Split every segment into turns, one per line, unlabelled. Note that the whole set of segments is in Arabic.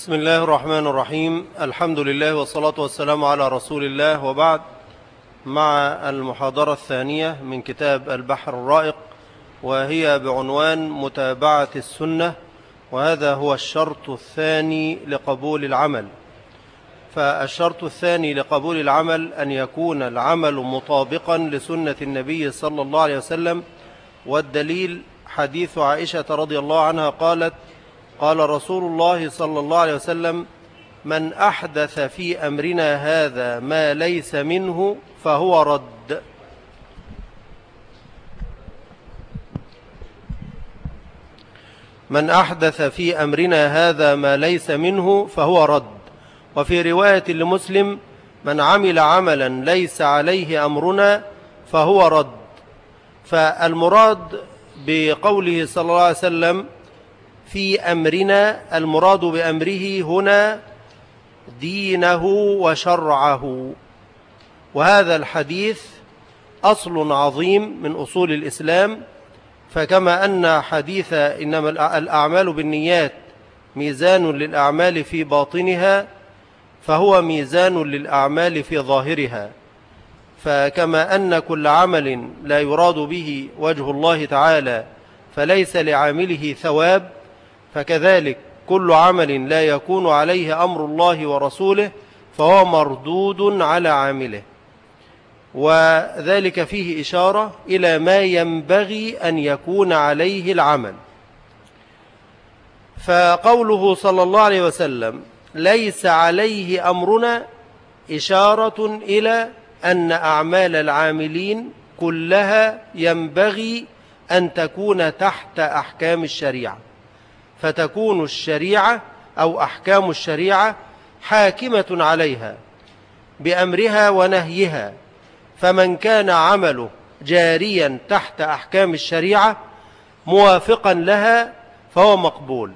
بسم الله الرحمن الرحيم الحمد لله والصلاة والسلام على رسول الله وبعد مع المحاضرة الثانية من كتاب البحر الرائق وهي بعنوان متابعة السنة وهذا هو الشرط الثاني لقبول العمل فالشرط الثاني لقبول العمل أن يكون العمل مطابقا لسنة النبي صلى الله عليه وسلم والدليل حديث عائشة رضي الله عنها قالت قال رسول الله صلى الله عليه وسلم من أحدث في أمرنا هذا ما ليس منه فهو رد من أحدث في أمرنا هذا ما ليس منه فهو رد وفي رواية لمسلم من عمل عملا ليس عليه أمرنا فهو رد فالمراد بقوله صلى الله عليه وسلم في أمرنا المراد بأمره هنا دينه وشرعه وهذا الحديث أصل عظيم من أصول الإسلام فكما أن حديث إنما الأعمال بالنيات ميزان للأعمال في باطنها فهو ميزان للأعمال في ظاهرها فكما أن كل عمل لا يراد به وجه الله تعالى فليس لعامله ثواب فكذلك كل عمل لا يكون عليه أمر الله ورسوله فهو مردود على عامله وذلك فيه إشارة إلى ما ينبغي أن يكون عليه العمل فقوله صلى الله عليه وسلم ليس عليه أمرنا إشارة إلى أن أعمال العاملين كلها ينبغي أن تكون تحت أحكام الشريعة فتكون الشريعة أو أحكام الشريعة حاكمة عليها بأمرها ونهيها فمن كان عمله جاريا تحت أحكام الشريعة موافقا لها فهو مقبول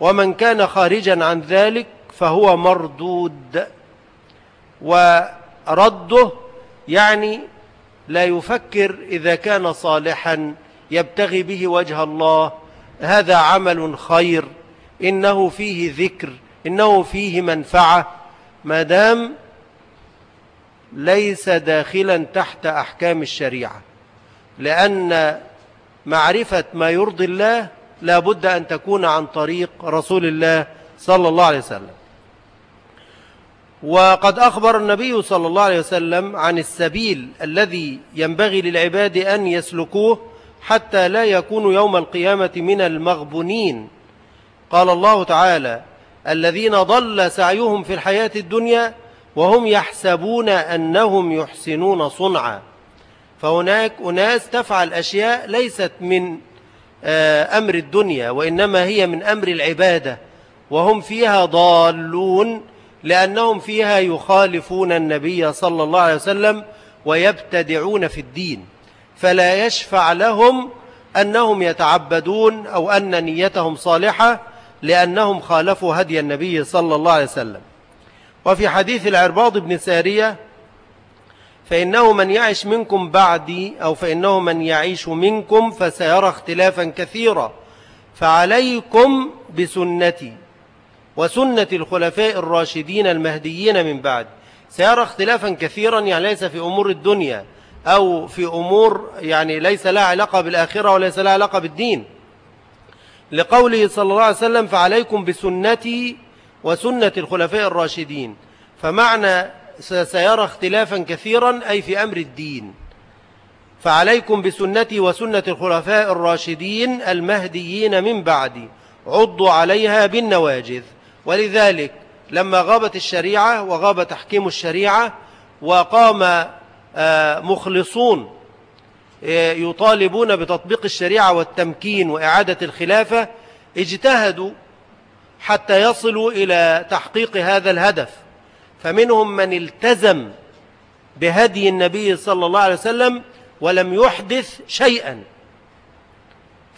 ومن كان خارجا عن ذلك فهو مردود ورده يعني لا يفكر إذا كان صالحا يبتغي به وجه الله هذا عمل خير إنه فيه ذكر إنه فيه منفعة ما دام ليس داخلا تحت أحكام الشريعة لأن معرفة ما يرضي الله لا بد أن تكون عن طريق رسول الله صلى الله عليه وسلم وقد أخبر النبي صلى الله عليه وسلم عن السبيل الذي ينبغي للعباد أن يسلكوه حتى لا يكون يوم القيامة من المغبونين قال الله تعالى الذين ضل سعيهم في الحياة الدنيا وهم يحسبون أنهم يحسنون صنعا فهناك أناس تفعل أشياء ليست من آه، أمر الدنيا وإنما هي من أمر العبادة وهم فيها ضالون لأنهم فيها يخالفون النبي صلى الله عليه وسلم ويبتدعون في الدين فلا يشفع لهم أنهم يتعبدون أو أن نيتهم صالحة لأنهم خالفوا هدي النبي صلى الله عليه وسلم وفي حديث العرباض بن سارية فإنه من يعيش منكم بعدي أو فإنه من يعيش منكم فسيرى اختلافا كثيرا فعليكم بسنتي وسنة الخلفاء الراشدين المهديين من بعد سيرى اختلافا كثيرا يعني ليس في أمور الدنيا أو في أمور يعني ليس لها علاقة بالآخرة وليس لها علاقة بالدين لقوله صلى الله عليه وسلم فعليكم بسنتي وسنة الخلفاء الراشدين فمعنى سيرى اختلافا كثيرا أي في أمر الدين فعليكم بسنتي وسنة الخلفاء الراشدين المهديين من بعدي عضوا عليها بالنواجذ ولذلك لما غابت الشريعة وغاب تحكيم الشريعة وقام مخلصون إيه، يطالبون بتطبيق الشريعة والتمكين وإعادة الخلافة اجتهدوا حتى يصلوا إلى تحقيق هذا الهدف فمنهم من التزم بهدي النبي صلى الله عليه وسلم ولم يحدث شيئا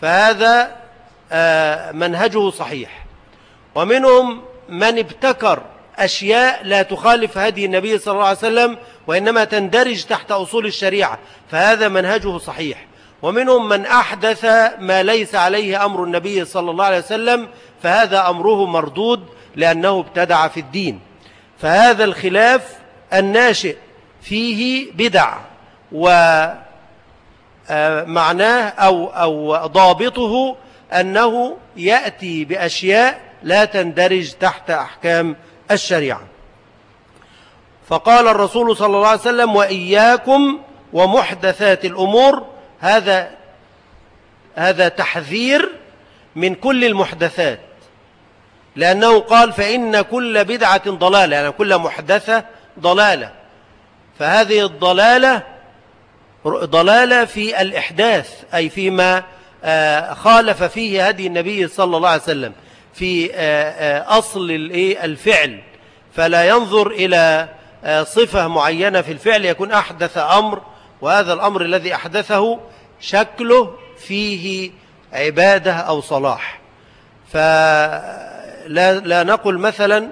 فهذا آه، منهجه صحيح ومنهم من ابتكر أشياء لا تخالف هدي النبي صلى الله عليه وسلم وإنما تندرج تحت أصول الشريعة فهذا منهجه صحيح ومنهم من أحدث ما ليس عليه أمر النبي صلى الله عليه وسلم فهذا أمره مردود لأنه ابتدع في الدين فهذا الخلاف الناشئ فيه بدع ومعناه آه، أو, أو ضابطه أنه يأتي بأشياء لا تندرج تحت أحكام الشريعة فقال الرسول صلى الله عليه وسلم وإياكم ومحدثات الأمور هذا هذا تحذير من كل المحدثات لأنه قال فإن كل بدعة ضلالة يعني كل محدثة ضلالة فهذه الضلالة ضلالة في الإحداث أي فيما آه، خالف فيه هدي النبي صلى الله عليه وسلم في آه، آه، أصل الفعل فلا ينظر إلى آه، صفة معينة في الفعل يكون أحدث أمر وهذا الأمر الذي أحدثه شكله فيه عبادة أو صلاح فلا لا نقل مثلا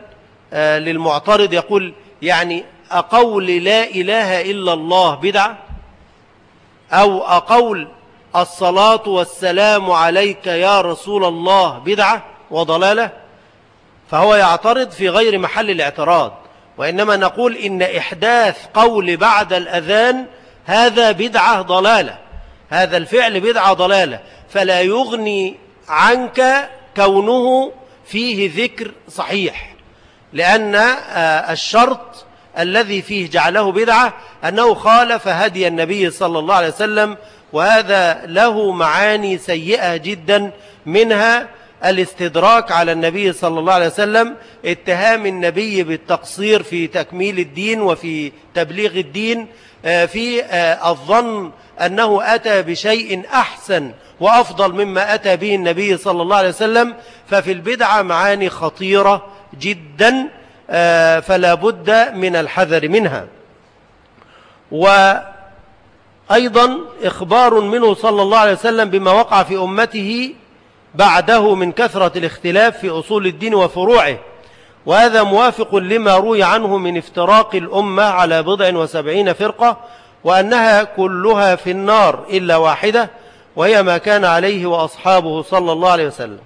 للمعترض يقول يعني أقول لا إله إلا الله بدعة أو أقول الصلاة والسلام عليك يا رسول الله بدعة وضلالة فهو يعترض في غير محل الاعتراض وإنما نقول إن إحداث قول بعد الأذان هذا بدعة ضلالة هذا الفعل بدعة ضلالة فلا يغني عنك كونه فيه ذكر صحيح لأن آه، الشرط الذي فيه جعله بدعة أنه خالف هدي النبي صلى الله عليه وسلم وهذا له معاني سيئة جدا منها الاستدراك على النبي صلى الله عليه وسلم اتهام النبي بالتقصير في تكميل الدين وفي تبليغ الدين آه، في آه، الظن أنه أتى بشيء أحسن وأفضل مما أتى به النبي صلى الله عليه وسلم ففي البدعة معاني خطيرة جدا آه، فلا بد من الحذر منها وأيضا إخبار منه صلى الله عليه وسلم بما وقع في أمته بعده من كثرة الاختلاف في أصول الدين وفروعه وهذا موافق لما روي عنه من افتراق الأمة على بضع وسبعين فرقة وأنها كلها في النار إلا واحدة وهي ما كان عليه وأصحابه صلى الله عليه وسلم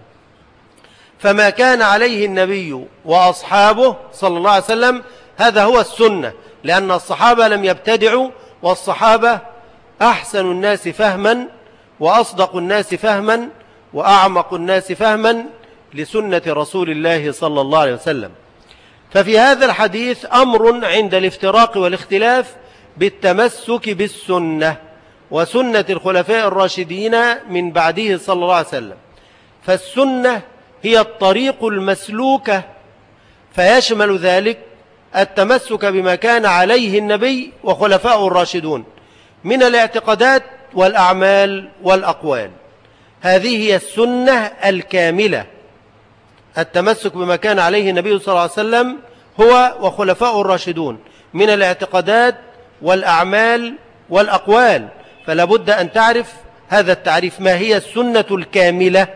فما كان عليه النبي وأصحابه صلى الله عليه وسلم هذا هو السنة لأن الصحابة لم يبتدعوا والصحابة أحسن الناس فهما وأصدق الناس فهما وأعمق الناس فهما لسنة رسول الله صلى الله عليه وسلم ففي هذا الحديث أمر عند الافتراق والاختلاف بالتمسك بالسنة وسنة الخلفاء الراشدين من بعده صلى الله عليه وسلم فالسنة هي الطريق المسلوكة فيشمل ذلك التمسك بما كان عليه النبي وخلفاء الراشدون من الاعتقادات والأعمال والأقوال هذه هي السنة الكاملة التمسك بما كان عليه النبي صلى الله عليه وسلم هو وخلفاء الراشدون من الاعتقادات والأعمال والأقوال فلا بد أن تعرف هذا التعريف ما هي السنة الكاملة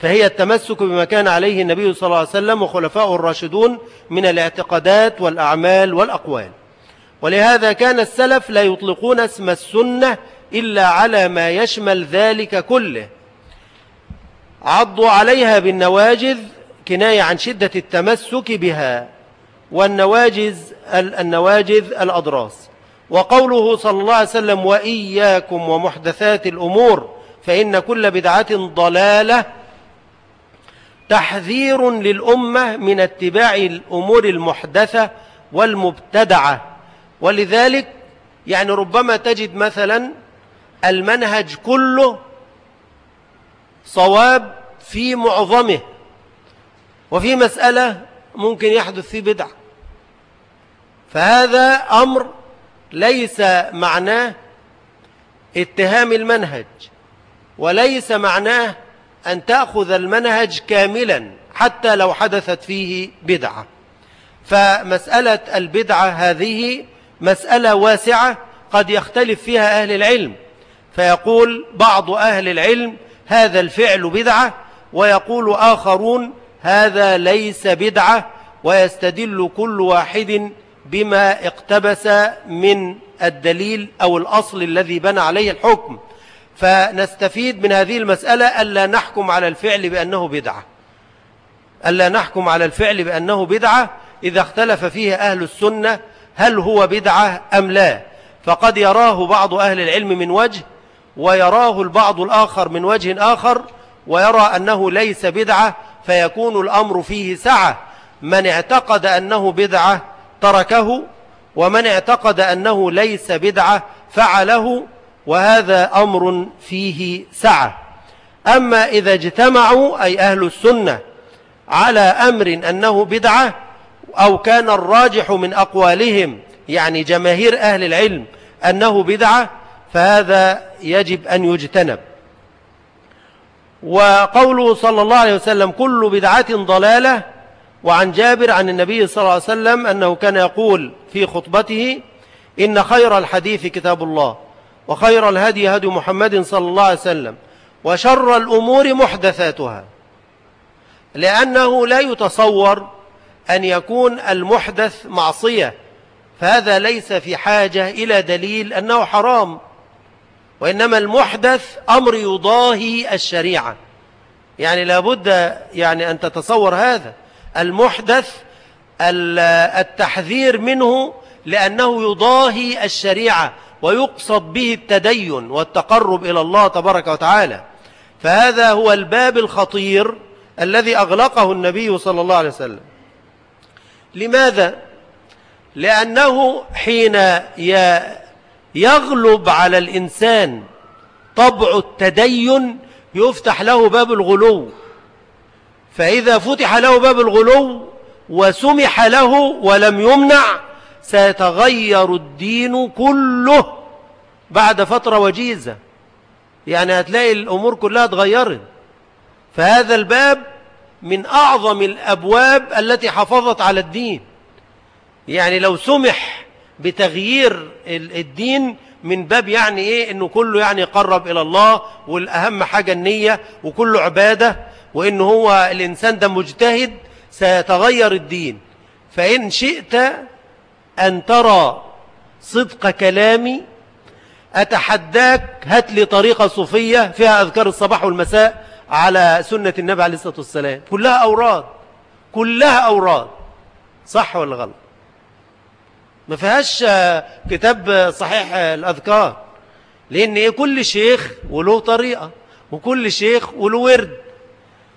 فهي التمسك بما كان عليه النبي صلى الله عليه وسلم وخلفاء الراشدون من الاعتقادات والأعمال والأقوال ولهذا كان السلف لا يطلقون اسم السنة إلا على ما يشمل ذلك كله عضوا عليها بالنواجذ كناية عن شدة التمسك بها والنواجذ النواجذ الأضراس وقوله صلى الله عليه وسلم وإياكم ومحدثات الأمور فإن كل بدعة ضلالة تحذير للأمة من اتباع الأمور المحدثة والمبتدعة ولذلك يعني ربما تجد مثلا المنهج كله صواب في معظمه وفي مسألة ممكن يحدث فيه بدعة فهذا أمر ليس معناه اتهام المنهج وليس معناه أن تأخذ المنهج كاملا حتى لو حدثت فيه بدعة فمسألة البدعة هذه مسألة واسعة قد يختلف فيها أهل العلم فيقول بعض أهل العلم هذا الفعل بدعة ويقول آخرون هذا ليس بدعة ويستدل كل واحد بما اقتبس من الدليل أو الأصل الذي بنى عليه الحكم فنستفيد من هذه المسألة ألا نحكم على الفعل بأنه بدعة ألا نحكم على الفعل بأنه بدعة إذا اختلف فيه أهل السنة هل هو بدعة أم لا فقد يراه بعض أهل العلم من وجه ويراه البعض الآخر من وجه آخر ويرى أنه ليس بدعة فيكون الأمر فيه سعة من اعتقد أنه بدعة تركه ومن اعتقد أنه ليس بدعة فعله وهذا أمر فيه سعة أما إذا اجتمعوا أي أهل السنة على أمر أنه بدعة أو كان الراجح من أقوالهم يعني جماهير أهل العلم أنه بدعة فهذا يجب أن يجتنب وقوله صلى الله عليه وسلم كل بدعة ضلالة وعن جابر عن النبي صلى الله عليه وسلم أنه كان يقول في خطبته إن خير الحديث كتاب الله وخير الهدي هدي محمد صلى الله عليه وسلم وشر الأمور محدثاتها لأنه لا يتصور أن يكون المحدث معصية فهذا ليس في حاجة إلى دليل أنه حرام وإنما المحدث أمر يضاهي الشريعة يعني لابد يعني أن تتصور هذا المحدث التحذير منه لأنه يضاهي الشريعة ويقصد به التدين والتقرب إلى الله تبارك وتعالى فهذا هو الباب الخطير الذي أغلقه النبي صلى الله عليه وسلم لماذا؟ لأنه حين يغلب على الإنسان طبع التدين يفتح له باب الغلو فإذا فتح له باب الغلو وسمح له ولم يمنع سيتغير الدين كله بعد فترة وجيزة يعني هتلاقي الأمور كلها اتغيرت فهذا الباب من أعظم الأبواب التي حفظت على الدين يعني لو سمح بتغيير الدين من باب يعني ايه انه كله يعني يقرب الى الله والاهم حاجة النية وكله عبادة وان هو الانسان ده مجتهد سيتغير الدين فان شئت ان ترى صدق كلامي أتحداك هات لي طريقة صوفية فيها أذكار الصباح والمساء على سنة النبي عليه الصلاة والسلام كلها أوراد كلها أوراد صح ولا غلط ما فيهاش كتاب صحيح الأذكار لأن إيه كل شيخ وله طريقة وكل شيخ وله ورد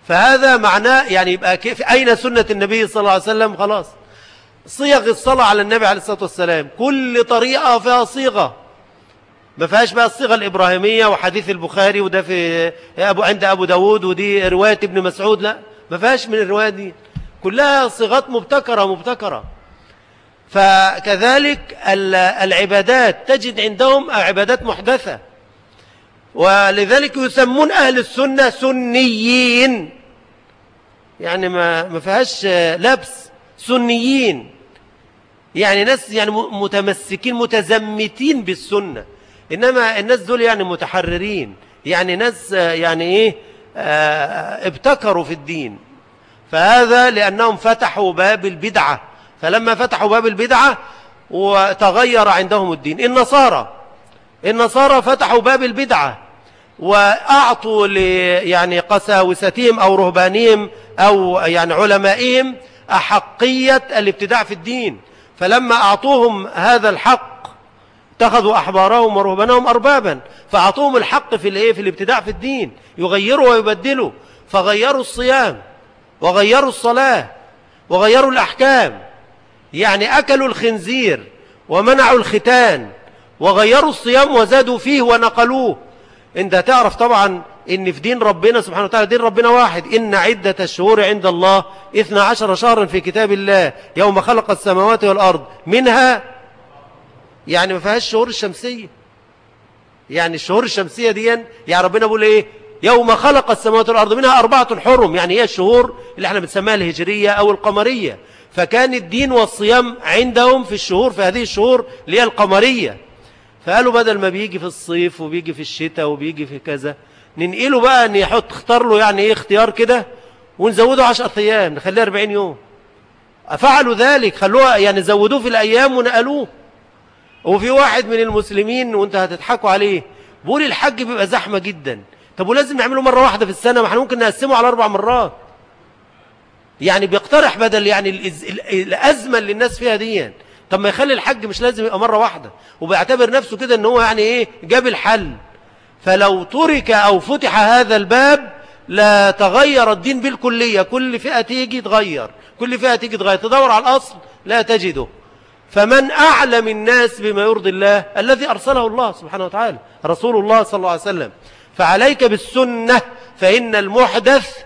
فهذا معناه يعني يبقى كيف أين سنة النبي صلى الله عليه وسلم خلاص صيغ الصلاة على النبي عليه الصلاة والسلام كل طريقة فيها صيغة ما فيهاش بقى الصيغة الإبراهيمية وحديث البخاري وده في أبو عند أبو داود ودي رواية ابن مسعود لا ما فيهاش من الرواية دي كلها صيغات مبتكرة مبتكرة فكذلك العبادات تجد عندهم عبادات محدثة ولذلك يسمون أهل السنة سنيين يعني ما ما فيهاش لبس سنيين يعني ناس يعني متمسكين متزمتين بالسنة إنما الناس دول يعني متحررين يعني ناس يعني إيه آه، ابتكروا في الدين فهذا لأنهم فتحوا باب البدعة فلما فتحوا باب البدعة وتغير عندهم الدين النصارى النصارى فتحوا باب البدعة وأعطوا يعني قساوستهم أو رهبانهم أو يعني علمائهم أحقية الابتداع في الدين فلما أعطوهم هذا الحق اتخذوا أحبارهم ورهبانهم أربابا فأعطوهم الحق في الإيه في الابتداع في الدين يغيروا ويبدلوا فغيروا الصيام وغيروا الصلاة وغيروا الأحكام يعني أكلوا الخنزير ومنعوا الختان وغيروا الصيام وزادوا فيه ونقلوه انت تعرف طبعا ان في دين ربنا سبحانه وتعالى دين ربنا واحد إن عدة الشهور عند الله إثنى عشر شهرا في كتاب الله يوم خلق السماوات والأرض منها يعني ما فيهاش الشهور الشمسية يعني الشهور الشمسية دي يعني ربنا بيقول ايه يوم خلق السماوات والأرض منها أربعة الحرم يعني هي إيه الشهور اللي احنا بنسميها الهجرية أو القمرية فكان الدين والصيام عندهم في الشهور في هذه الشهور اللي هي القمرية فقالوا بدل ما بيجي في الصيف وبيجي في الشتاء وبيجي في كذا ننقله بقى ان يحط اختار له يعني ايه اختيار كده ونزوده 10 ايام نخليه 40 يوم افعلوا ذلك خلوها يعني زودوه في الايام ونقلوه وفي واحد من المسلمين وانت هتضحكوا عليه بيقول الحج بيبقى زحمه جدا طب ولازم نعمله مره واحده في السنه ما احنا ممكن نقسمه على اربع مرات يعني بيقترح بدل يعني الأزمة اللي الناس فيها دي طب ما يخلي الحج مش لازم يبقى مرة واحدة وبيعتبر نفسه كده ان هو يعني ايه جاب الحل فلو ترك او فتح هذا الباب لا تغير الدين بالكلية كل فئة تيجي تغير كل فئة تيجي تغير تدور على الأصل لا تجده فمن أعلم الناس بما يرضي الله الذي أرسله الله سبحانه وتعالى رسول الله صلى الله عليه وسلم فعليك بالسنة فإن المحدث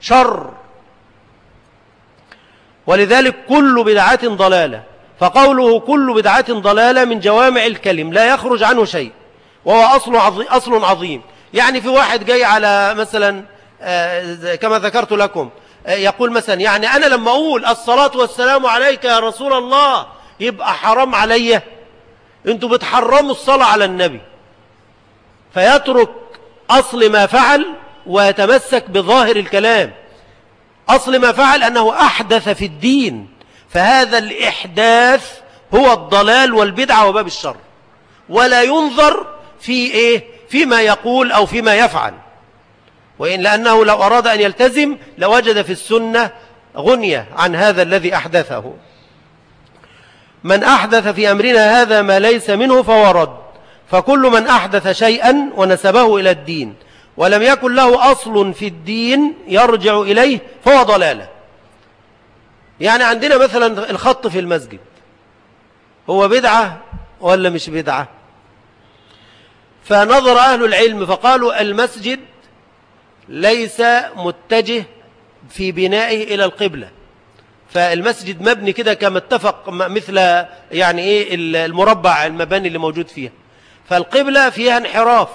شر ولذلك كل بدعة ضلالة فقوله كل بدعة ضلالة من جوامع الكلم لا يخرج عنه شيء وهو أصل عظيم, أصل عظيم. يعني في واحد جاي على مثلا آه، كما ذكرت لكم آه، يقول مثلا يعني أنا لما أقول الصلاة والسلام عليك يا رسول الله يبقى حرام عليا انتوا بتحرموا الصلاة على النبي فيترك أصل ما فعل ويتمسك بظاهر الكلام أصل ما فعل أنه أحدث في الدين فهذا الإحداث هو الضلال والبدعة وباب الشر ولا ينظر في إيه فيما يقول أو فيما يفعل وإن لأنه لو أراد أن يلتزم لوجد في السنة غنية عن هذا الذي أحدثه من أحدث في أمرنا هذا ما ليس منه فورد فكل من أحدث شيئا ونسبه إلى الدين ولم يكن له أصل في الدين يرجع إليه فهو ضلالة يعني عندنا مثلا الخط في المسجد هو بدعة ولا مش بدعة فنظر أهل العلم فقالوا المسجد ليس متجه في بنائه إلى القبلة فالمسجد مبني كده كما اتفق مثل يعني إيه المربع المباني اللي موجود فيها فالقبلة فيها انحراف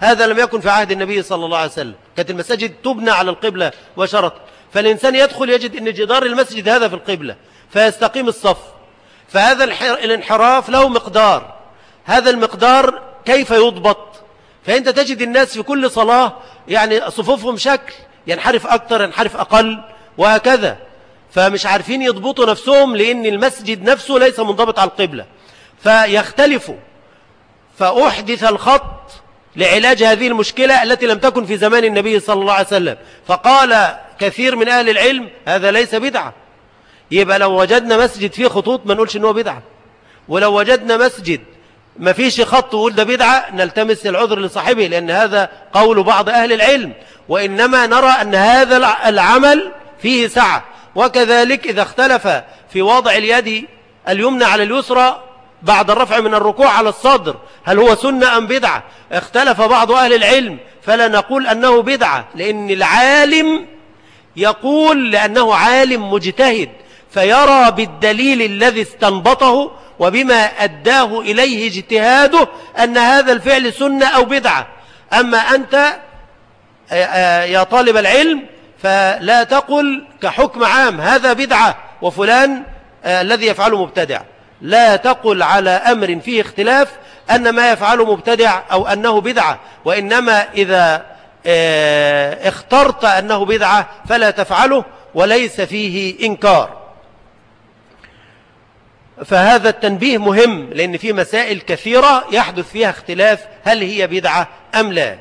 هذا لم يكن في عهد النبي صلى الله عليه وسلم كانت المساجد تبنى على القبلة مباشرة فالإنسان يدخل يجد أن جدار المسجد هذا في القبلة فيستقيم الصف فهذا الانحراف له مقدار هذا المقدار كيف يضبط فأنت تجد الناس في كل صلاة يعني صفوفهم شكل ينحرف أكثر ينحرف أقل وهكذا فمش عارفين يضبطوا نفسهم لأن المسجد نفسه ليس منضبط على القبلة فيختلفوا فأحدث الخط لعلاج هذه المشكلة التي لم تكن في زمان النبي صلى الله عليه وسلم فقال كثير من أهل العلم هذا ليس بدعة يبقى لو وجدنا مسجد فيه خطوط ما نقولش أنه بدعة ولو وجدنا مسجد ما فيش خط وقول ده بدعة نلتمس العذر لصاحبه لأن هذا قول بعض أهل العلم وإنما نرى أن هذا العمل فيه سعة وكذلك إذا اختلف في وضع اليد اليمنى على اليسرى بعد الرفع من الركوع على الصدر هل هو سنة أم بدعة اختلف بعض أهل العلم فلا نقول أنه بدعة لأن العالم يقول لأنه عالم مجتهد فيرى بالدليل الذي استنبطه وبما أداه إليه اجتهاده أن هذا الفعل سنة أو بدعة أما أنت آه، آه، يا طالب العلم فلا تقل كحكم عام هذا بدعة وفلان آه، الذي يفعله مبتدع لا تقل على أمر فيه اختلاف أن ما يفعله مبتدع أو أنه بدعة وإنما إذا آه، اخترت أنه بدعة فلا تفعله وليس فيه إنكار فهذا التنبيه مهم لأن في مسائل كثيرة يحدث فيها اختلاف هل هي بدعة أم لا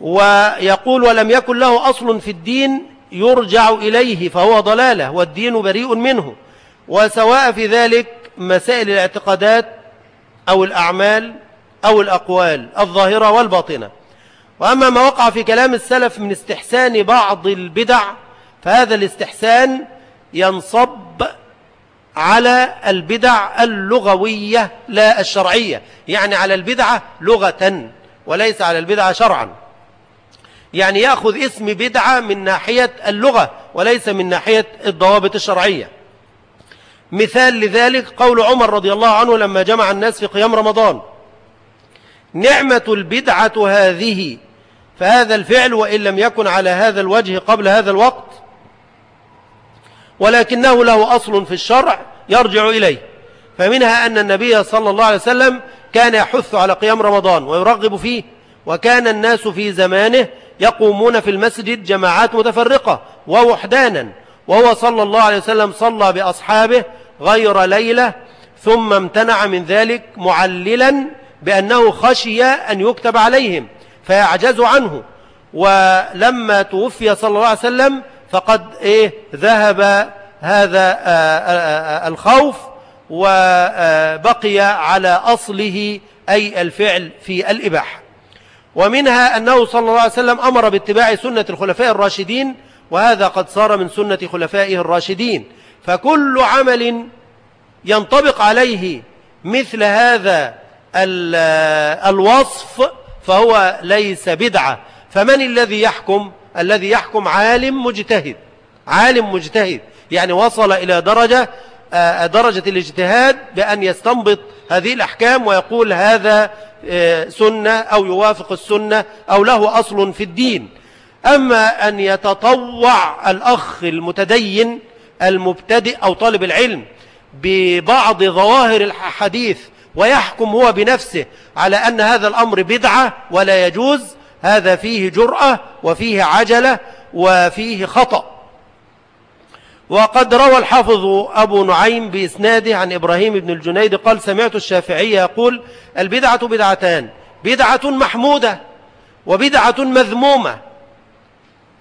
ويقول ولم يكن له أصل في الدين يرجع إليه فهو ضلالة والدين بريء منه وسواء في ذلك مسائل الاعتقادات أو الأعمال أو الأقوال الظاهرة والباطنة وأما ما وقع في كلام السلف من استحسان بعض البدع فهذا الاستحسان ينصب على البدع اللغوية لا الشرعية يعني على البدعة لغة وليس على البدعة شرعا يعني يأخذ اسم بدعة من ناحية اللغة وليس من ناحية الضوابط الشرعية مثال لذلك قول عمر رضي الله عنه لما جمع الناس في قيام رمضان نعمة البدعة هذه فهذا الفعل وإن لم يكن على هذا الوجه قبل هذا الوقت ولكنه له أصل في الشرع يرجع إليه فمنها أن النبي صلى الله عليه وسلم كان يحث على قيام رمضان ويرغب فيه وكان الناس في زمانه يقومون في المسجد جماعات متفرقة ووحدانا وهو صلى الله عليه وسلم صلى بأصحابه غير ليلة ثم امتنع من ذلك معللا بأنه خشي أن يكتب عليهم فيعجز عنه ولما توفي صلى الله عليه وسلم فقد إيه ذهب هذا آه، آه، آه، الخوف وبقي على أصله أي الفعل في الإباحة ومنها أنه صلى الله عليه وسلم أمر باتباع سنة الخلفاء الراشدين وهذا قد صار من سنة خلفائه الراشدين فكل عمل ينطبق عليه مثل هذا الوصف فهو ليس بدعة فمن الذي يحكم الذي يحكم عالم مجتهد عالم مجتهد يعني وصل إلى درجة آه، درجة الاجتهاد بأن يستنبط هذه الأحكام ويقول هذا آه، سنة أو يوافق السنة أو له أصل في الدين أما أن يتطوع الأخ المتدين المبتدئ أو طالب العلم ببعض ظواهر الحديث ويحكم هو بنفسه على أن هذا الأمر بدعة ولا يجوز هذا فيه جرأة وفيه عجلة وفيه خطأ وقد روى الحافظ أبو نعيم بإسناده عن إبراهيم بن الجنيد قال سمعت الشافعي يقول البدعة بدعتان بدعة محمودة وبدعة مذمومة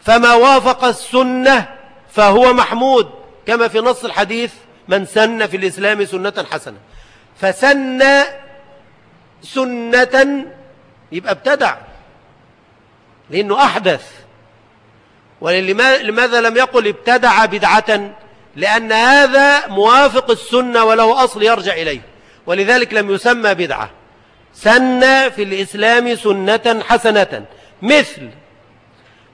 فما وافق السنة فهو محمود كما في نص الحديث من سن في الإسلام سنة حسنة فسن سنة يبقى ابتدع لأنه أحدث ولماذا لم يقل ابتدع بدعة لأن هذا موافق السنة وله أصل يرجع إليه ولذلك لم يسمى بدعة سن في الإسلام سنة حسنة مثل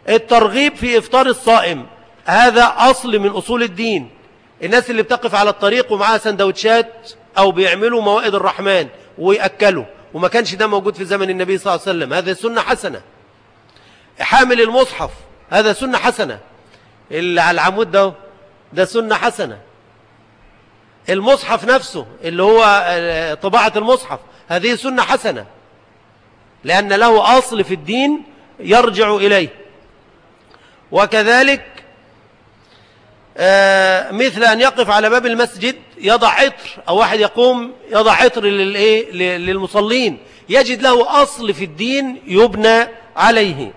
الترغيب في إفطار الصائم هذا أصل من أصول الدين الناس اللي بتقف على الطريق ومعاها سندوتشات أو بيعملوا موائد الرحمن ويأكلوا وما كانش ده موجود في زمن النبي صلى الله عليه وسلم هذا سنة حسنة حامل المصحف هذا سنة حسنة اللي على العمود ده ده سنة حسنة المصحف نفسه اللي هو آه، طباعة المصحف هذه سنة حسنة لأن له أصل في الدين يرجع إليه وكذلك آه، مثل أن يقف على باب المسجد يضع عطر أو واحد يقوم يضع عطر إيه، للمصلين يجد له أصل في الدين يبنى عليه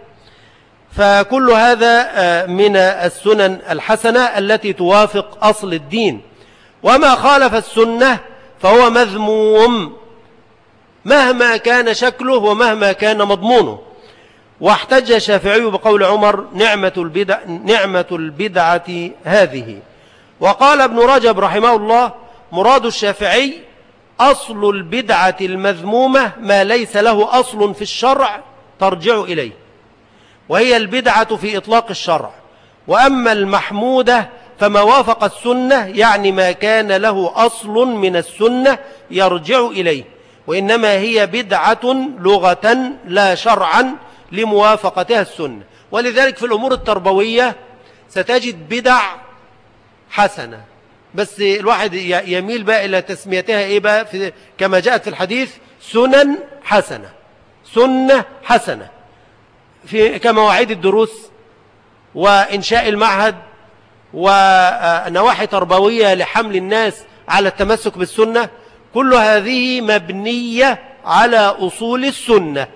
فكل هذا آه، من السنن الحسنة التي توافق أصل الدين وما خالف السنة فهو مذموم مهما كان شكله ومهما كان مضمونه واحتج الشافعي بقول عمر نعمة, البدع نعمة البدعة هذه وقال ابن رجب رحمه الله مراد الشافعي أصل البدعة المذمومة ما ليس له أصل في الشرع ترجع إليه وهي البدعة في إطلاق الشرع وأما المحمودة فما وافق السنة يعني ما كان له أصل من السنة يرجع إليه وإنما هي بدعة لغة لا شرعا لموافقتها السنة ولذلك في الأمور التربوية ستجد بدع حسنة بس الواحد يميل بقى إلى تسميتها إيه بقى في كما جاءت في الحديث سنن حسنة سنة حسنة في كمواعيد الدروس وإنشاء المعهد ونواحي تربوية لحمل الناس على التمسك بالسنة كل هذه مبنية على أصول السنة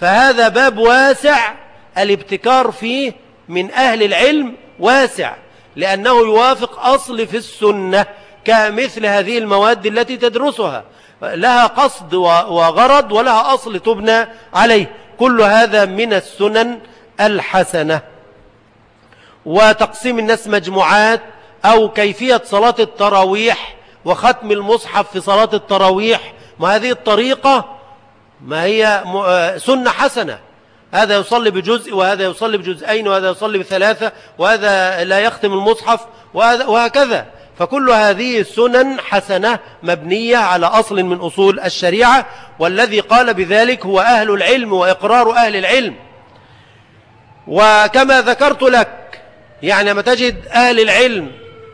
فهذا باب واسع الابتكار فيه من أهل العلم واسع لأنه يوافق أصل في السنة كمثل هذه المواد التي تدرسها لها قصد وغرض ولها أصل تبنى عليه كل هذا من السنن الحسنة وتقسيم الناس مجموعات أو كيفية صلاة التراويح وختم المصحف في صلاة التراويح ما هذه الطريقة ما هي آه، سنة حسنة هذا يصلي بجزء وهذا يصلي بجزئين وهذا يصلي بثلاثة وهذا لا يختم المصحف وهكذا فكل هذه السنن حسنة مبنية على أصل من أصول الشريعة والذي قال بذلك هو أهل العلم وإقرار أهل العلم وكما ذكرت لك يعني ما تجد أهل العلم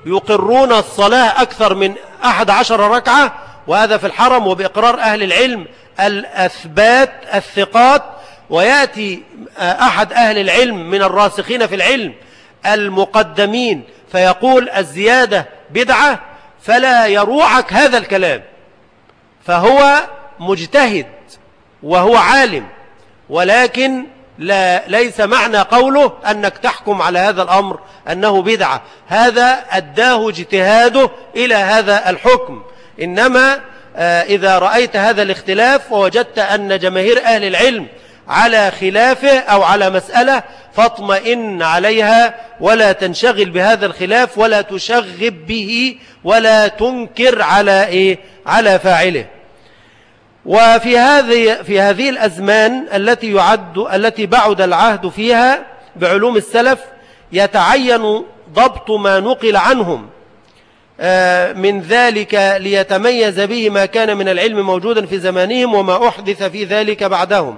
يقرون الصلاة أكثر من أحد عشر ركعة وهذا في الحرم وبإقرار أهل العلم الأثبات الثقات ويأتي آه، أحد أهل العلم من الراسخين في العلم المقدمين فيقول الزيادة بدعة فلا يروعك هذا الكلام فهو مجتهد وهو عالم ولكن لا ليس معنى قوله أنك تحكم على هذا الأمر أنه بدعة هذا أداه اجتهاده إلى هذا الحكم إنما آه، إذا رأيت هذا الاختلاف ووجدت أن جماهير أهل العلم على خلافه أو على مسألة فاطمئن عليها ولا تنشغل بهذا الخلاف ولا تشغب به ولا تنكر على إيه؟ على فاعله وفي هذه في هذه الأزمان التي يعد التي بعد العهد فيها بعلوم السلف يتعين ضبط ما نقل عنهم آه، من ذلك ليتميز به ما كان من العلم موجودا في زمانهم وما أحدث في ذلك بعدهم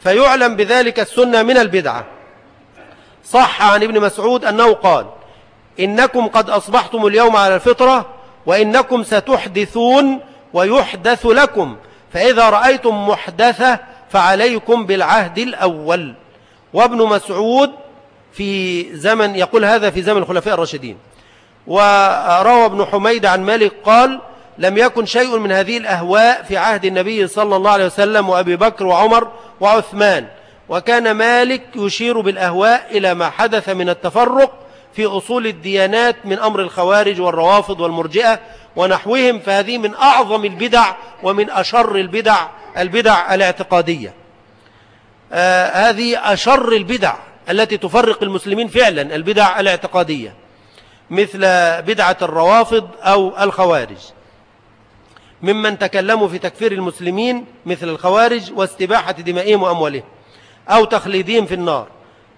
فيعلم بذلك السنة من البدعة صح عن ابن مسعود أنه قال إنكم قد أصبحتم اليوم على الفطرة وإنكم ستحدثون ويحدث لكم فإذا رأيتم محدثة فعليكم بالعهد الأول وابن مسعود في زمن يقول هذا في زمن الخلفاء الراشدين وروى ابن حميد عن مالك قال لم يكن شيء من هذه الأهواء في عهد النبي صلى الله عليه وسلم وأبي بكر وعمر وعثمان وكان مالك يشير بالأهواء إلى ما حدث من التفرق في أصول الديانات من أمر الخوارج والروافض والمرجئة ونحوهم فهذه من أعظم البدع ومن أشر البدع البدع الاعتقادية آه هذه أشر البدع التي تفرق المسلمين فعلا البدع الاعتقادية مثل بدعة الروافض أو الخوارج ممن تكلموا في تكفير المسلمين مثل الخوارج واستباحة دمائهم وأموالهم أو تخليدهم في النار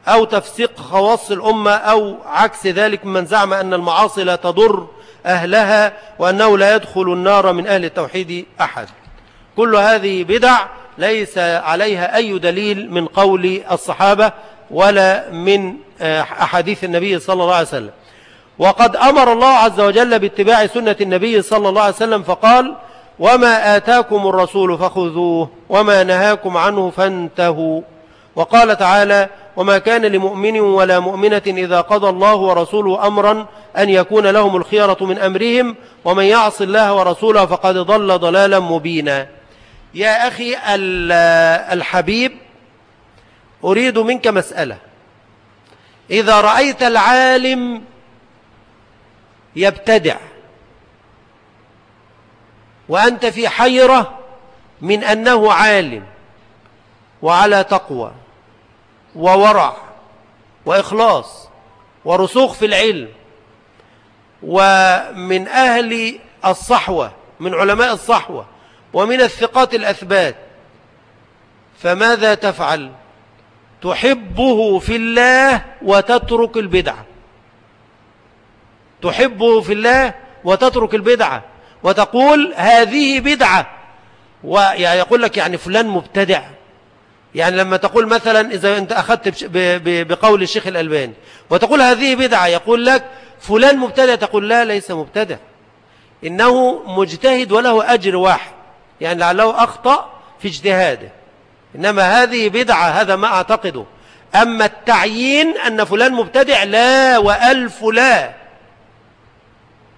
أو تفسيق خواص الأمة أو عكس ذلك ممن زعم أن المعاصي لا تضر أهلها وأنه لا يدخل النار من أهل التوحيد أحد كل هذه بدع ليس عليها أي دليل من قول الصحابة ولا من أحاديث النبي صلى الله عليه وسلم وقد أمر الله عز وجل باتباع سنة النبي صلى الله عليه وسلم فقال وما آتاكم الرسول فخذوه وما نهاكم عنه فانتهوا وقال تعالى وما كان لمؤمن ولا مؤمنة إذا قضى الله ورسوله أمرا أن يكون لهم الخيرة من أمرهم ومن يعص الله ورسوله فقد ضل ضلالا مبينا يا أخي الحبيب أريد منك مسألة إذا رأيت العالم يبتدع وأنت في حيرة من أنه عالم وعلى تقوى وورع وإخلاص ورسوخ في العلم ومن أهل الصحوة من علماء الصحوة ومن الثقات الأثبات فماذا تفعل تحبه في الله وتترك البدعة تحبه في الله وتترك البدعة وتقول هذه بدعة ويقول يعني لك يعني فلان مبتدع يعني لما تقول مثلا إذا أنت أخذت بقول الشيخ الألباني وتقول هذه بدعة يقول لك فلان مبتدع تقول لا ليس مبتدع إنه مجتهد وله أجر واحد يعني لعله أخطأ في اجتهاده إنما هذه بدعة هذا ما أعتقده أما التعيين أن فلان مبتدع لا وألف لا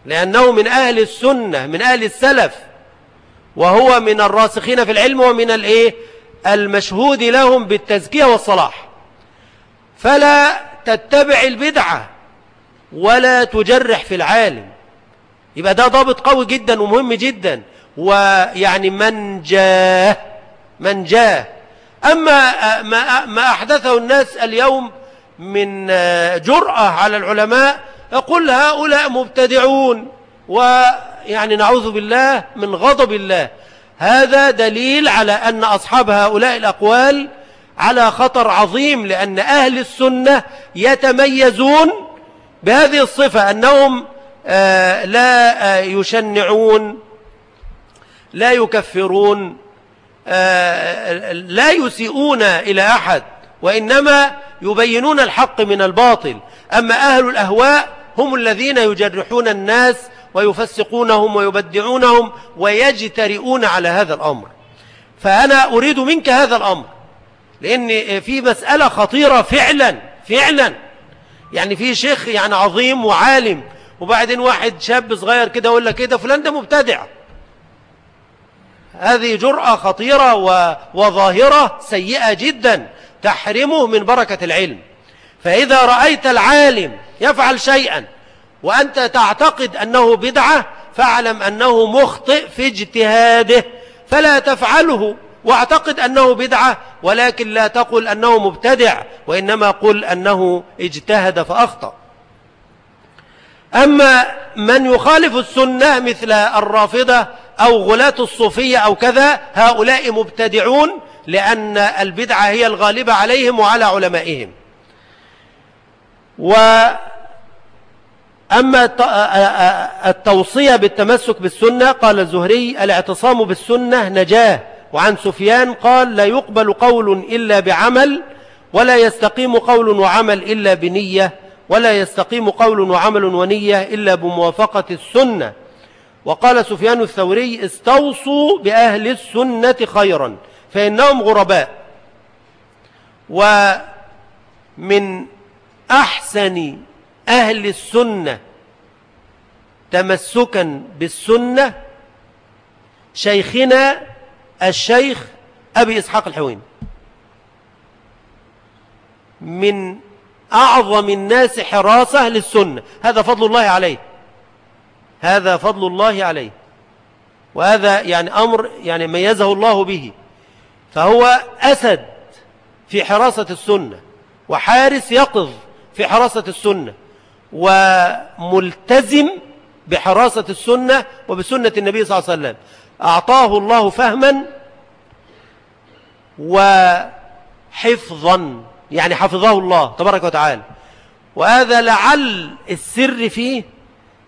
لأنه من أهل السنة من أهل السلف وهو من الراسخين في العلم ومن الإيه المشهود لهم بالتزكية والصلاح فلا تتبع البدعة ولا تجرح في العالم يبقى ده ضابط قوي جدا ومهم جدا ويعني من جاه من جاه أما ما أحدثه الناس اليوم من آه، جرأة على العلماء أقول هؤلاء مبتدعون ويعني نعوذ بالله من غضب الله هذا دليل على أن أصحاب هؤلاء الأقوال على خطر عظيم لأن أهل السنة يتميزون بهذه الصفة أنهم آه، لا آه، يشنعون لا يكفرون آه، لا يسيئون إلى أحد وإنما يبينون الحق من الباطل أما أهل الأهواء هم الذين يجرحون الناس ويفسقونهم ويبدعونهم ويجترئون على هذا الأمر فأنا أريد منك هذا الأمر لأن في مسألة خطيرة فعلا فعلا يعني في شيخ يعني عظيم وعالم وبعدين واحد شاب صغير كده يقول لك كده إيه فلان ده مبتدع هذه جرأة خطيرة وظاهرة سيئة جدا تحرمه من بركة العلم فإذا رأيت العالم يفعل شيئا وأنت تعتقد أنه بدعة فاعلم أنه مخطئ في اجتهاده فلا تفعله واعتقد أنه بدعة ولكن لا تقل أنه مبتدع وإنما قل أنه اجتهد فأخطأ أما من يخالف السنة مثل الرافضة أو غلاة الصوفية أو كذا هؤلاء مبتدعون لأن البدعة هي الغالبة عليهم وعلى علمائهم وأما التوصية بالتمسك بالسنة قال الزهري الاعتصام بالسنة نجاه وعن سفيان قال لا يقبل قول إلا بعمل ولا يستقيم قول وعمل إلا بنية ولا يستقيم قول وعمل ونية إلا بموافقة السنة وقال سفيان الثوري استوصوا بأهل السنة خيرا فإنهم غرباء ومن أحسن أهل السنة تمسكا بالسنة شيخنا الشيخ أبي إسحاق الحوين من أعظم الناس حراسة للسنة هذا فضل الله عليه هذا فضل الله عليه وهذا يعني أمر يعني ميزه الله به فهو أسد في حراسة السنة وحارس يقظ في حراسة السنة وملتزم بحراسة السنة وبسنة النبي صلى الله عليه وسلم أعطاه الله فهما وحفظا يعني حفظه الله تبارك وتعالى وهذا لعل السر فيه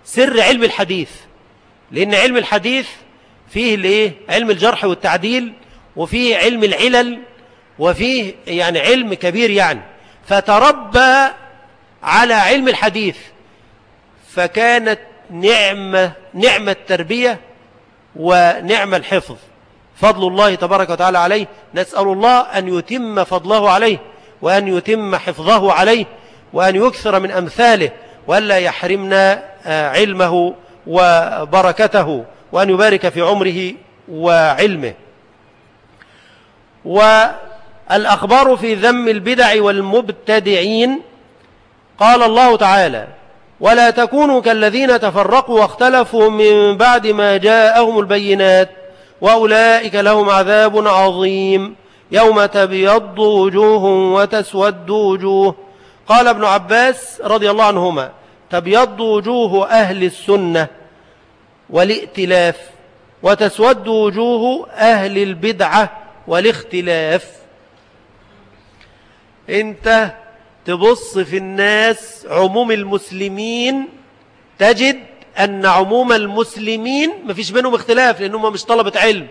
سر علم الحديث لأن علم الحديث فيه الايه علم الجرح والتعديل وفيه علم العلل وفيه يعني علم كبير يعني فتربى على علم الحديث فكانت نعمة, نعمة التربية ونعمة الحفظ فضل الله تبارك وتعالى عليه نسأل الله أن يتم فضله عليه وأن يتم حفظه عليه وأن يكثر من أمثاله وألا يحرمنا آه، علمه وبركته وأن يبارك في عمره وعلمه والأخبار في ذم البدع والمبتدعين قال الله تعالى ولا تكونوا كالذين تفرقوا واختلفوا من بعد ما جاءهم البينات وأولئك لهم عذاب عظيم يوم تبيض وجوه وتسود وجوه قال ابن عباس رضي الله عنهما تبيض وجوه أهل السنة والائتلاف وتسود وجوه أهل البدعة والاختلاف انتهى تبص في الناس عموم المسلمين تجد أن عموم المسلمين مفيش بينهم اختلاف لأنهم مش طلبة علم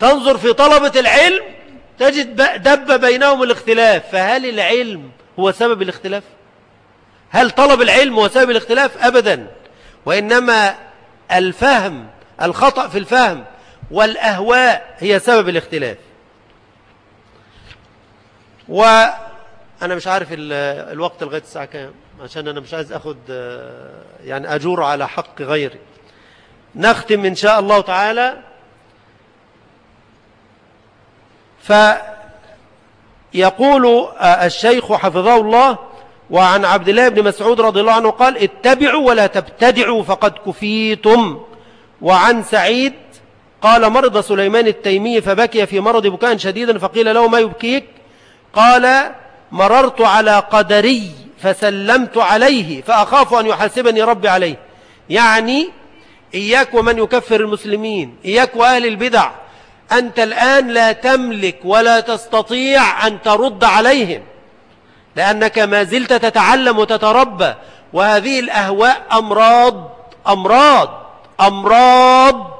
تنظر في طلبة العلم تجد دب بينهم الاختلاف فهل العلم هو سبب الاختلاف هل طلب العلم هو سبب الاختلاف أبدا وإنما الفهم الخطأ في الفهم والأهواء هي سبب الاختلاف وعلى أنا مش عارف الوقت لغاية الساعة كام عشان أنا مش عايز أخد آه، يعني أجور على حق غيري نختم إن شاء الله تعالى فيقول آه، الشيخ حفظه الله وعن عبد الله بن مسعود رضي الله عنه قال اتبعوا ولا تبتدعوا فقد كفيتم وعن سعيد قال مرض سليمان التيمي فبكي في مرض بكاء شديدا فقيل له ما يبكيك قال مررت على قدري فسلمت عليه فأخاف أن يحاسبني ربي عليه يعني إياك ومن يكفر المسلمين إياك وأهل البدع أنت الآن لا تملك ولا تستطيع أن ترد عليهم لأنك ما زلت تتعلم وتتربى وهذه الأهواء أمراض أمراض أمراض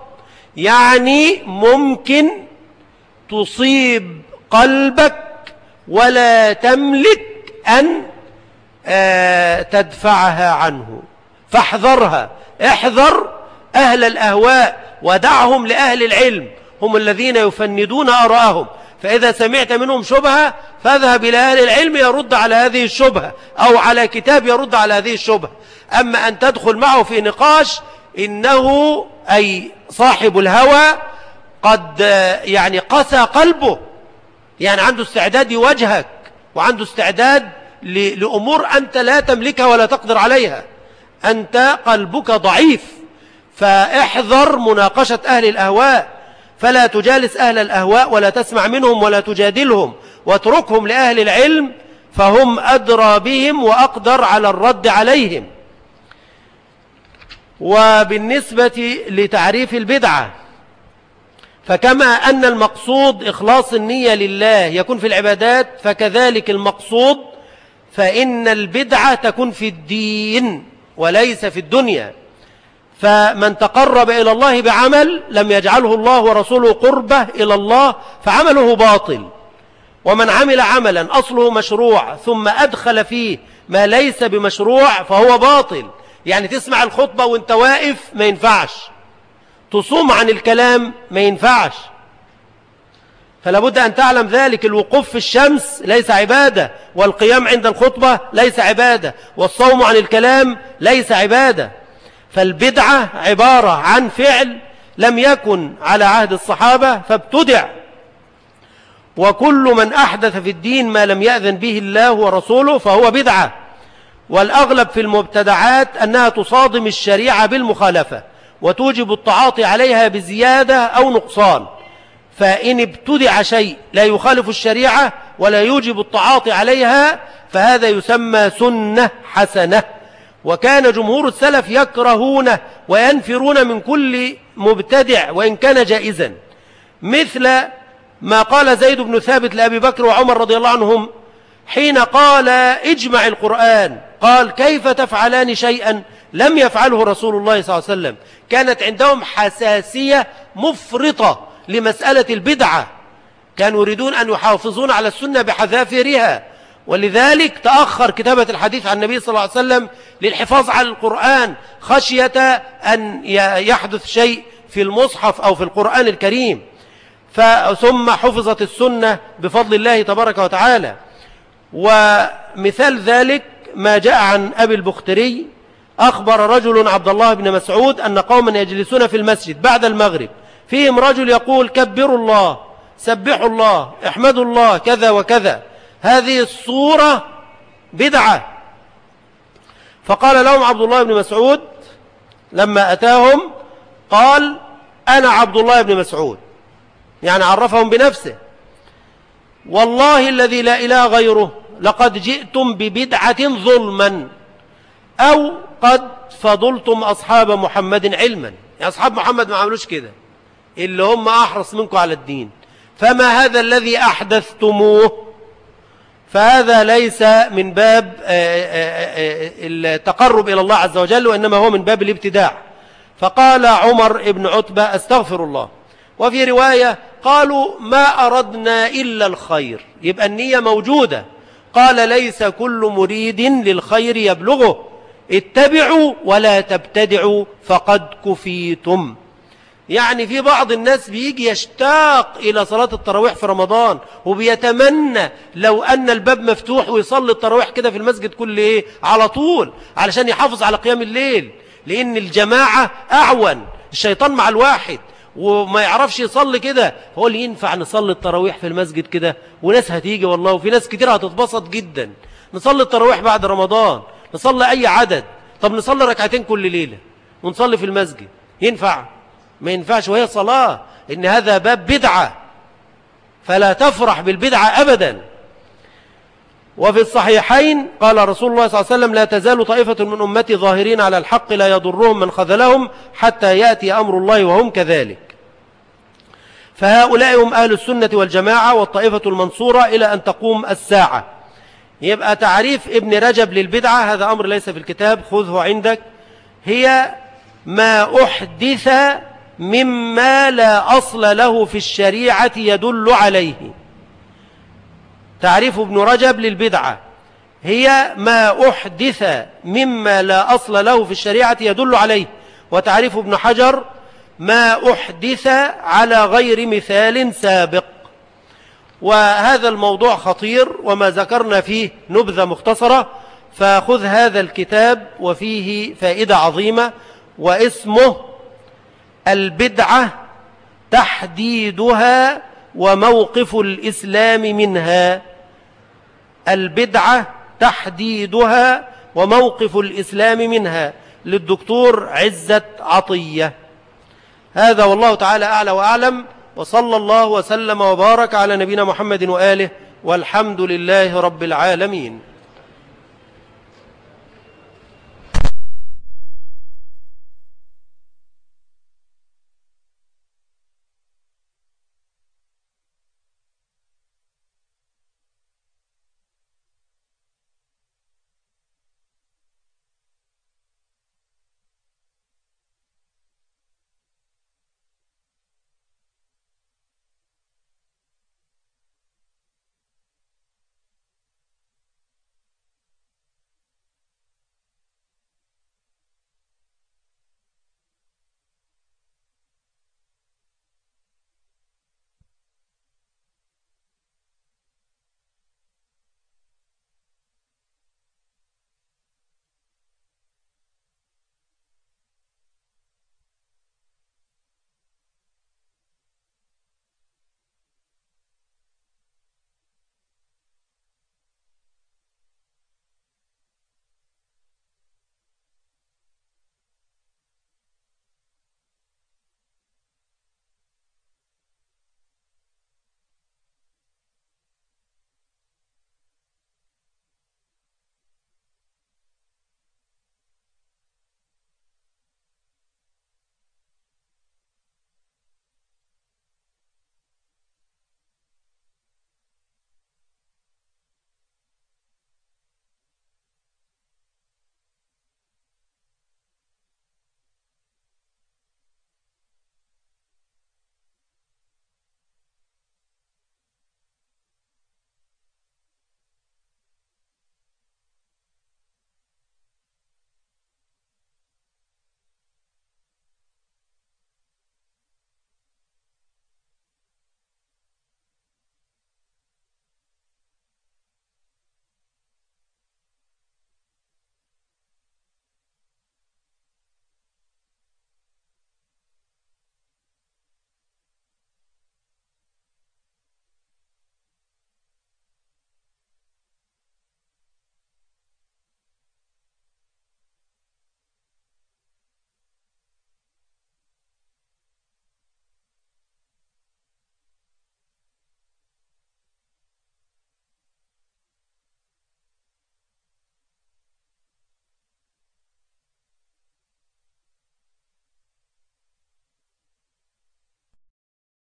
يعني ممكن تصيب قلبك ولا تملك أن آه، تدفعها عنه فاحذرها احذر أهل الأهواء ودعهم لأهل العلم هم الذين يفندون أراءهم فإذا سمعت منهم شبهة فاذهب إلى أهل العلم يرد على هذه الشبهة أو على كتاب يرد على هذه الشبهة أما أن تدخل معه في نقاش إنه أي صاحب الهوى قد آه، يعني قسى قلبه يعني عنده استعداد يواجهك وعنده استعداد لأمور أنت لا تملكها ولا تقدر عليها أنت قلبك ضعيف فاحذر مناقشة أهل الأهواء فلا تجالس أهل الأهواء ولا تسمع منهم ولا تجادلهم واتركهم لأهل العلم فهم أدرى بهم وأقدر على الرد عليهم وبالنسبة لتعريف البدعة فكما أن المقصود إخلاص النية لله يكون في العبادات فكذلك المقصود فإن البدعة تكون في الدين وليس في الدنيا فمن تقرب إلى الله بعمل لم يجعله الله ورسوله قربة إلى الله فعمله باطل ومن عمل عملا أصله مشروع ثم أدخل فيه ما ليس بمشروع فهو باطل يعني تسمع الخطبة وانت واقف ما ينفعش تصوم عن الكلام ما ينفعش فلا بد أن تعلم ذلك الوقوف في الشمس ليس عبادة والقيام عند الخطبة ليس عبادة والصوم عن الكلام ليس عبادة فالبدعة عبارة عن فعل لم يكن على عهد الصحابة فابتدع وكل من أحدث في الدين ما لم يأذن به الله ورسوله فهو بدعة والأغلب في المبتدعات أنها تصادم الشريعة بالمخالفة وتوجب التعاطي عليها بزيادة أو نقصان فإن ابتدع شيء لا يخالف الشريعة ولا يوجب التعاطي عليها فهذا يسمى سنة حسنة وكان جمهور السلف يكرهون وينفرون من كل مبتدع وإن كان جائزا مثل ما قال زيد بن ثابت لأبي بكر وعمر رضي الله عنهم حين قال اجمع القرآن قال كيف تفعلان شيئا لم يفعله رسول الله صلى الله عليه وسلم كانت عندهم حساسية مفرطة لمسألة البدعة كانوا يريدون أن يحافظون على السنة بحذافيرها ولذلك تأخر كتابة الحديث عن النبي صلى الله عليه وسلم للحفاظ على القرآن خشية أن يحدث شيء في المصحف أو في القرآن الكريم ثم حفظت السنة بفضل الله تبارك وتعالى ومثال ذلك ما جاء عن أبي البختري أخبر رجل عبد الله بن مسعود أن قوما يجلسون في المسجد بعد المغرب فيهم رجل يقول كبروا الله سبحوا الله احمدوا الله كذا وكذا هذه الصورة بدعة فقال لهم عبد الله بن مسعود لما أتاهم قال أنا عبد الله بن مسعود يعني عرفهم بنفسه والله الذي لا إله غيره لقد جئتم ببدعة ظلما أو قد فضلتم أصحاب محمد علما يعني أصحاب محمد ما عملوش كده اللي هم أحرص منكم على الدين فما هذا الذي أحدثتموه فهذا ليس من باب آه، آه، آه، التقرب إلى الله عز وجل وإنما هو من باب الابتداع فقال عمر بن عتبة استغفر الله وفي رواية قالوا ما أردنا إلا الخير يبقى النية موجودة قال ليس كل مريد للخير يبلغه اتبعوا ولا تبتدعوا فقد كفيتم يعني في بعض الناس بيجي يشتاق إلى صلاة التراويح في رمضان وبيتمنى لو أن الباب مفتوح ويصلي التراويح كده في المسجد كل إيه على طول علشان يحافظ على قيام الليل لأن الجماعة أعون الشيطان مع الواحد وما يعرفش يصلي كده هو اللي ينفع نصلي التراويح في المسجد كده وناس هتيجي والله وفي ناس كتير هتتبسط جدا نصلي التراويح بعد رمضان نصلي أي عدد طب نصلي ركعتين كل ليلة ونصلي في المسجد ينفع ما ينفعش وهي صلاة إن هذا باب بدعة فلا تفرح بالبدعة أبدا وفي الصحيحين قال رسول الله صلى الله عليه وسلم لا تزال طائفة من أمتي ظاهرين على الحق لا يضرهم من خذلهم حتى يأتي أمر الله وهم كذلك فهؤلاء هم أهل السنة والجماعة والطائفة المنصورة إلى أن تقوم الساعة يبقى تعريف ابن رجب للبدعة هذا أمر ليس في الكتاب خذه عندك هي ما أحدث مما لا أصل له في الشريعة يدل عليه تعريف ابن رجب للبدعة هي ما أحدث مما لا أصل له في الشريعة يدل عليه وتعريف ابن حجر ما أحدث على غير مثال سابق وهذا الموضوع خطير وما ذكرنا فيه نبذة مختصرة فخذ هذا الكتاب وفيه فائدة عظيمة واسمه البدعة تحديدها وموقف الإسلام منها البدعة تحديدها وموقف الإسلام منها للدكتور عزة عطية هذا والله تعالى أعلى وأعلم وصلى الله وسلم وبارك على نبينا محمد وآله والحمد لله رب العالمين